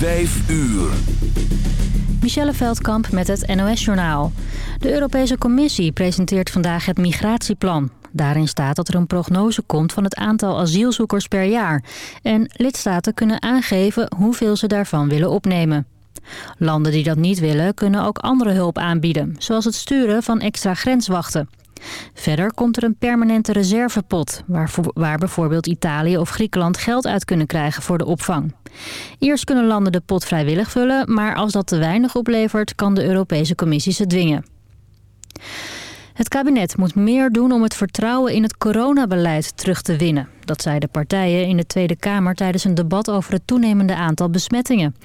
Vijf uur. Michelle Veldkamp met het NOS-journaal. De Europese Commissie presenteert vandaag het migratieplan. Daarin staat dat er een prognose komt van het aantal asielzoekers per jaar. En lidstaten kunnen aangeven hoeveel ze daarvan willen opnemen. Landen die dat niet willen kunnen ook andere hulp aanbieden, zoals het sturen van extra grenswachten. Verder komt er een permanente reservepot... Waar, waar bijvoorbeeld Italië of Griekenland geld uit kunnen krijgen voor de opvang. Eerst kunnen landen de pot vrijwillig vullen... maar als dat te weinig oplevert, kan de Europese Commissie ze dwingen. Het kabinet moet meer doen om het vertrouwen in het coronabeleid terug te winnen. Dat zeiden partijen in de Tweede Kamer tijdens een debat over het toenemende aantal besmettingen.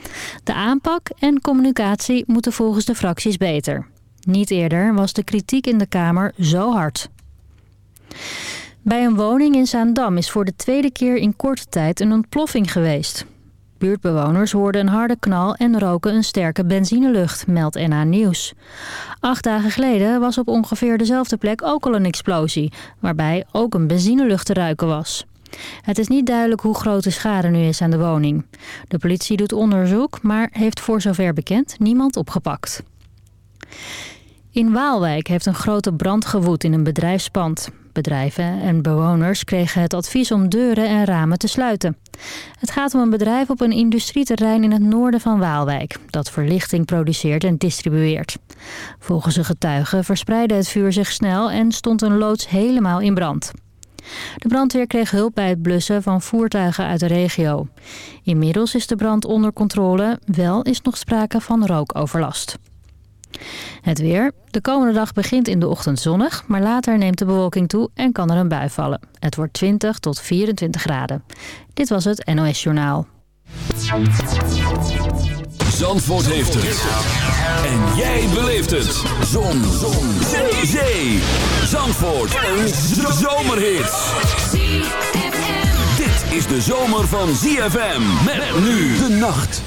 De aanpak en communicatie moeten volgens de fracties beter. Niet eerder was de kritiek in de Kamer zo hard. Bij een woning in Zaandam is voor de tweede keer in korte tijd een ontploffing geweest. Buurtbewoners hoorden een harde knal en roken een sterke benzinelucht, meldt NA Nieuws. Acht dagen geleden was op ongeveer dezelfde plek ook al een explosie, waarbij ook een benzinelucht te ruiken was. Het is niet duidelijk hoe groot de schade nu is aan de woning. De politie doet onderzoek, maar heeft voor zover bekend niemand opgepakt. In Waalwijk heeft een grote brand gewoed in een bedrijfspand. Bedrijven en bewoners kregen het advies om deuren en ramen te sluiten. Het gaat om een bedrijf op een industrieterrein in het noorden van Waalwijk... dat verlichting produceert en distribueert. Volgens een getuige verspreidde het vuur zich snel en stond een loods helemaal in brand. De brandweer kreeg hulp bij het blussen van voertuigen uit de regio. Inmiddels is de brand onder controle, wel is nog sprake van rookoverlast. Het weer. De komende dag begint in de ochtend zonnig, maar later neemt de bewolking toe en kan er een bui vallen. Het wordt 20 tot 24 graden. Dit was het NOS Journaal. Zandvoort heeft het. En jij beleeft het. Zon. Zon. Zee. Zee. Zandvoort. Een zomerhit. Dit is de zomer van ZFM. Met nu de nacht.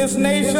this nation.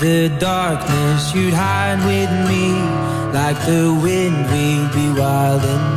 the darkness, you'd hide with me. Like the wind, we'd be wild and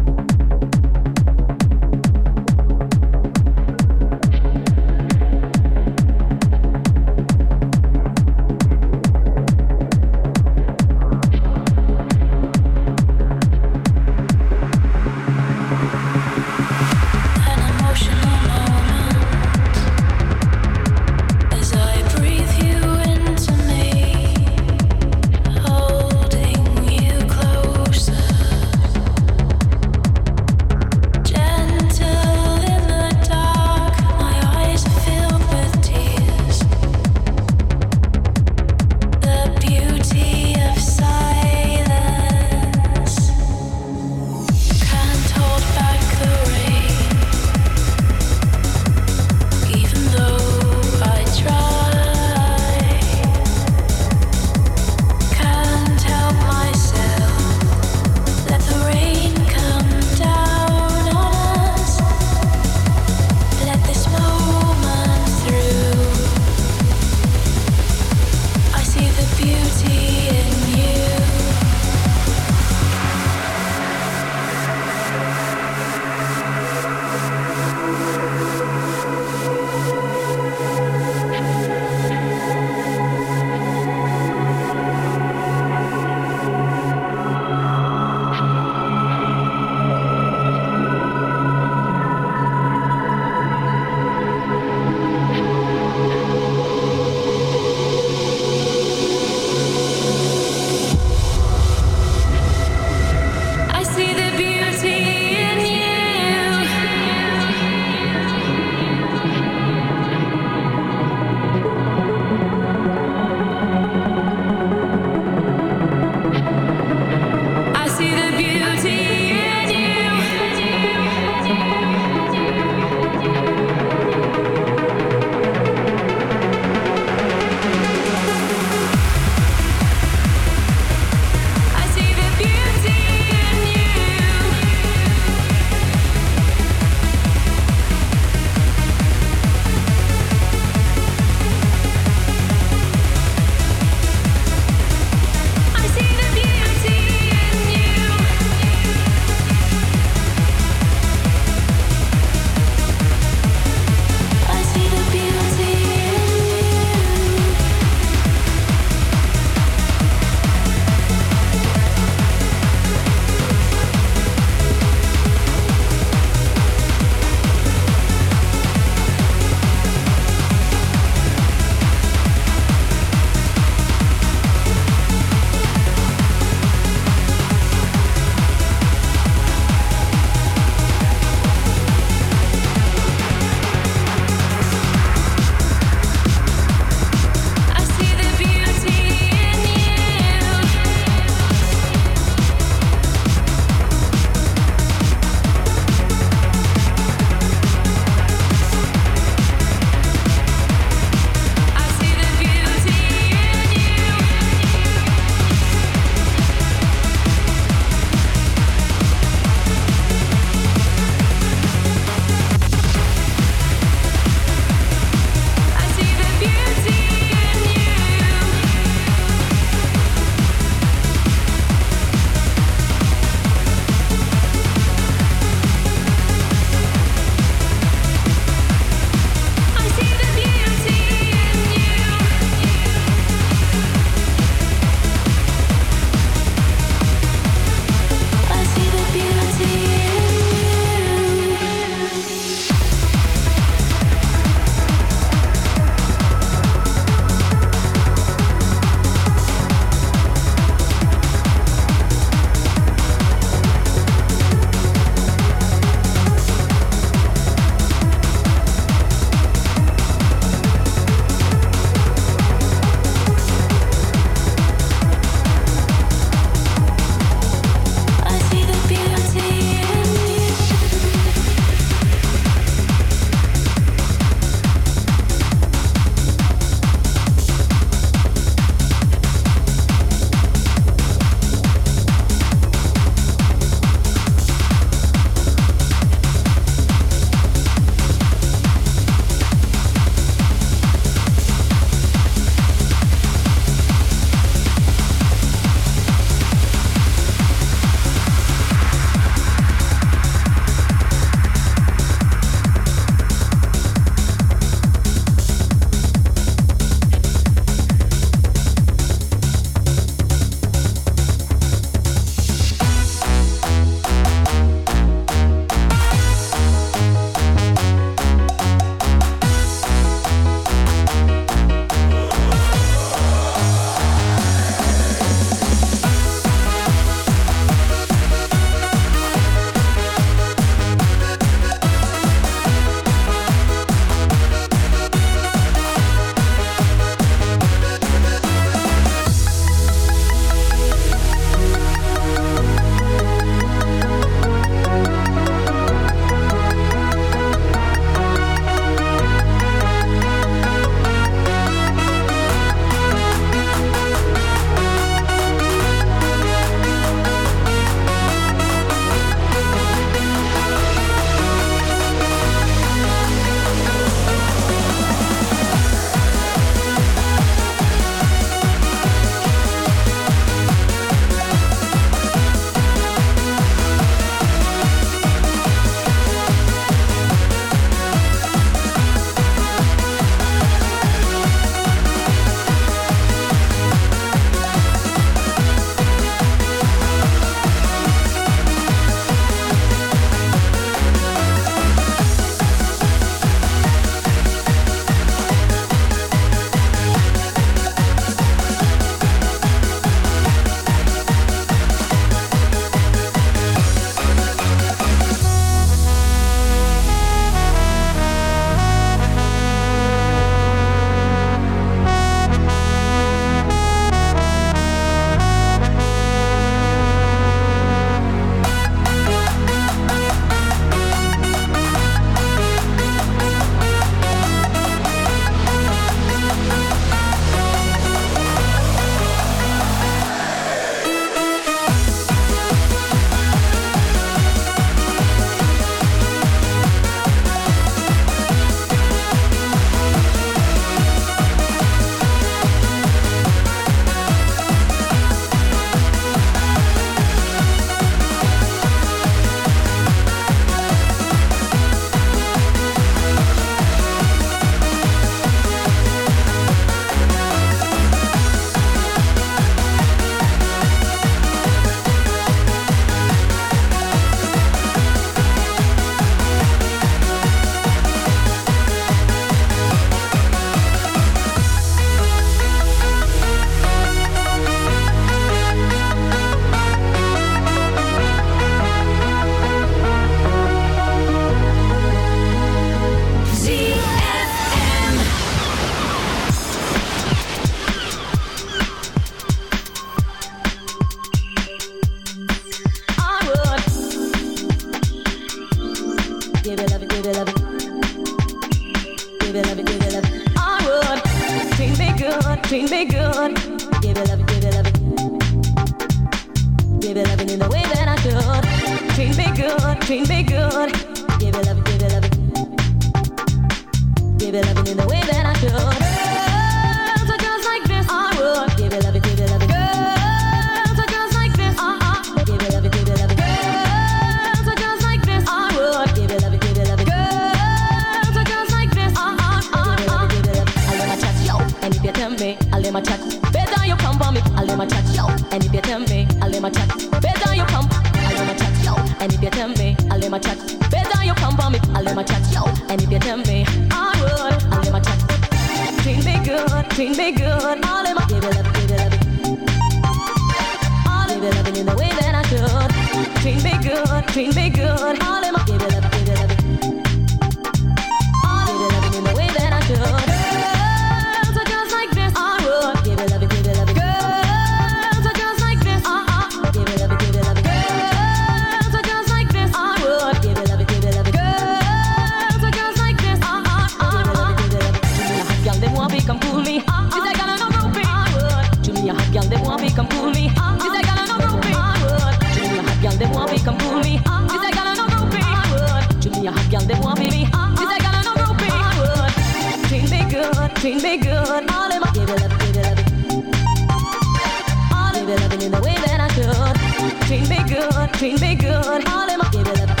loving in the way that I could. Treat me good, treat me good. All in my give it up.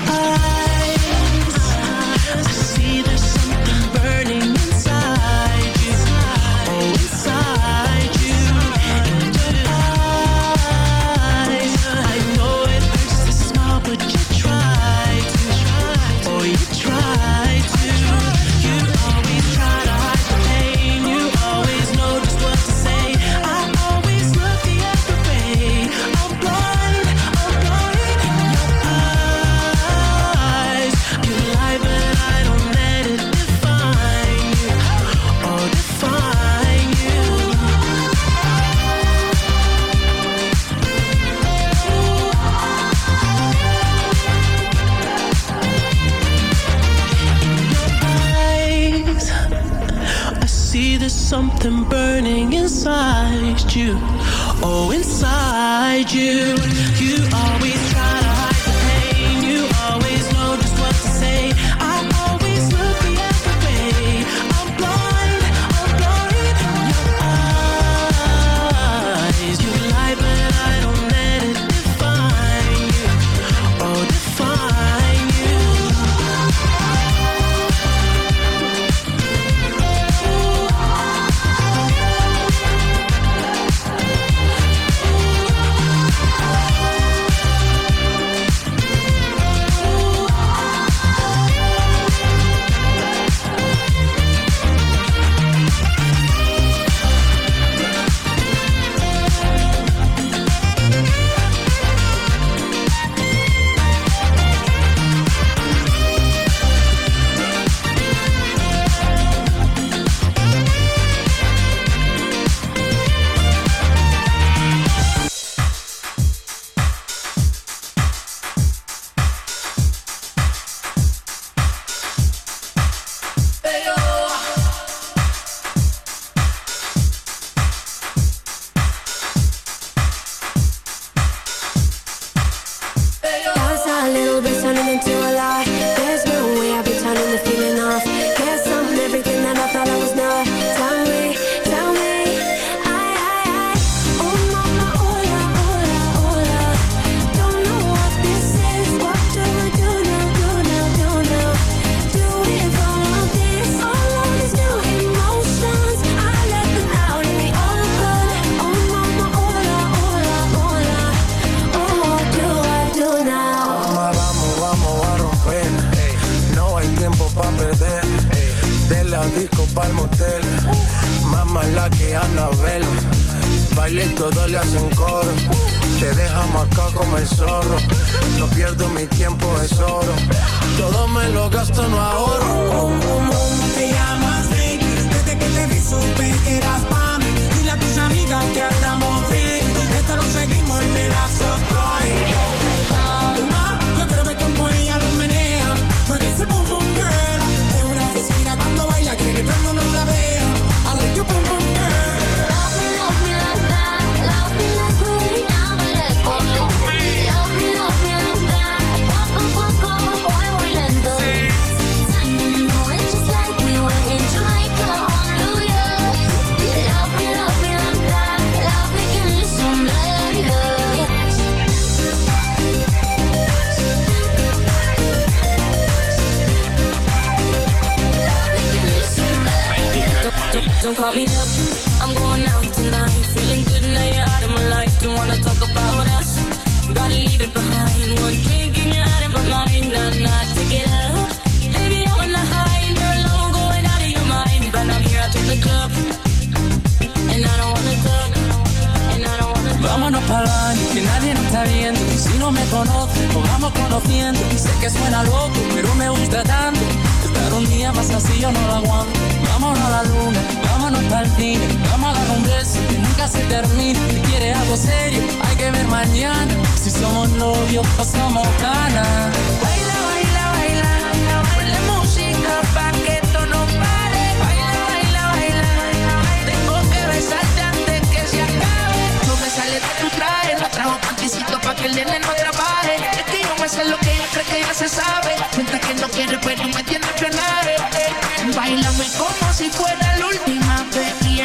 I call me up. I'm going out tonight. Feeling good now you're out of my life. Don't wanna talk about us. Gotta leave it behind. One drink and you're out of my mind. Nah, nah, take it up. Baby, I'm on the high you're alone, going out of your mind. But I'm here out in the club. And I don't wanna talk. And I don't wanna talk. Vámonos para que nadie nos está viendo. Y si no me conoce, nos vamos conociendo. Y sé que suena loco, pero me gusta tanto. Estar un día más así yo no lo aguanto. Vámonos a la luna, el cine. Vamos a dar un beso que nunca se termine. Si quieres algo serio, hay que ver mañana. Si somos novios o somos ganas. Baila, baila, baila, ponle música pa' que esto no pare. Baila, baila, baila, tengo que besarte antes que se acabe. No me sale de tu traje, no trajo panticito pa' que el nene no trabaje. Es que yo me sé lo que ella cree que ya se sabe. Cuenta que no quiere, pero me tiene frenaje. Bailame como si fuera la vez y